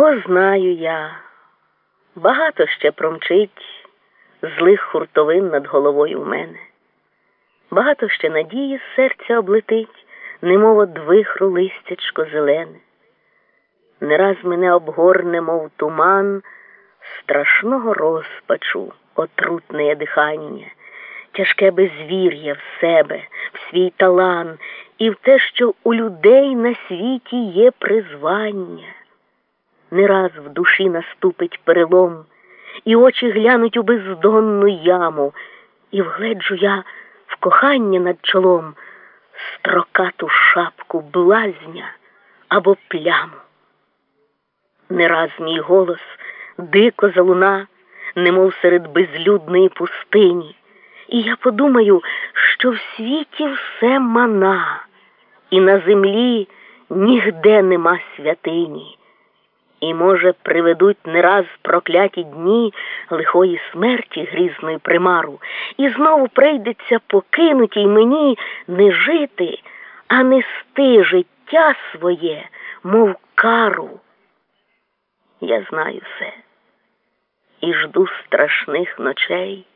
О, знаю я, багато ще промчить злих хуртовин над головою в мене. Багато ще надії серця облетить, немов од вихру листячко зелене. Не раз мене обгорне, мов туман, страшного розпачу, отрутне дихання, тяжке безвір'я в себе, в свій талан і в те, що у людей на світі є призвання. Не раз в душі наступить перелом, і очі глянуть у бездонну яму, і вгледжу я в кохання над чолом строкату шапку блазня або пляму. Не раз мій голос дико залуна, немов серед безлюдної пустині, і я подумаю, що в світі все мана, і на землі нігде нема святині. І, може, приведуть не раз прокляті дні лихої смерті грізної примару, і знову прийдеться покинутій мені не жити, а нести життя своє, мов кару. Я знаю все. І жду страшних ночей,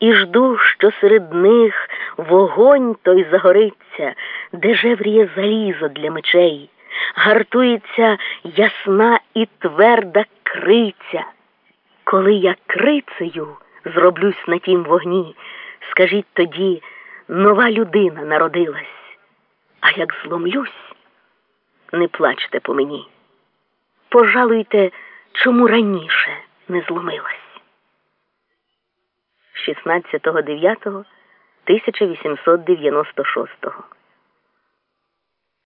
і жду, що серед них вогонь той загориться, де жевріє залізо для мечей гартується ясна і тверда криця. Коли я крицею зроблюсь на тім вогні, скажіть тоді, нова людина народилась, а як зломлюсь, не плачте по мені. Пожалуйте, чому раніше не зломилась. 16.09.1896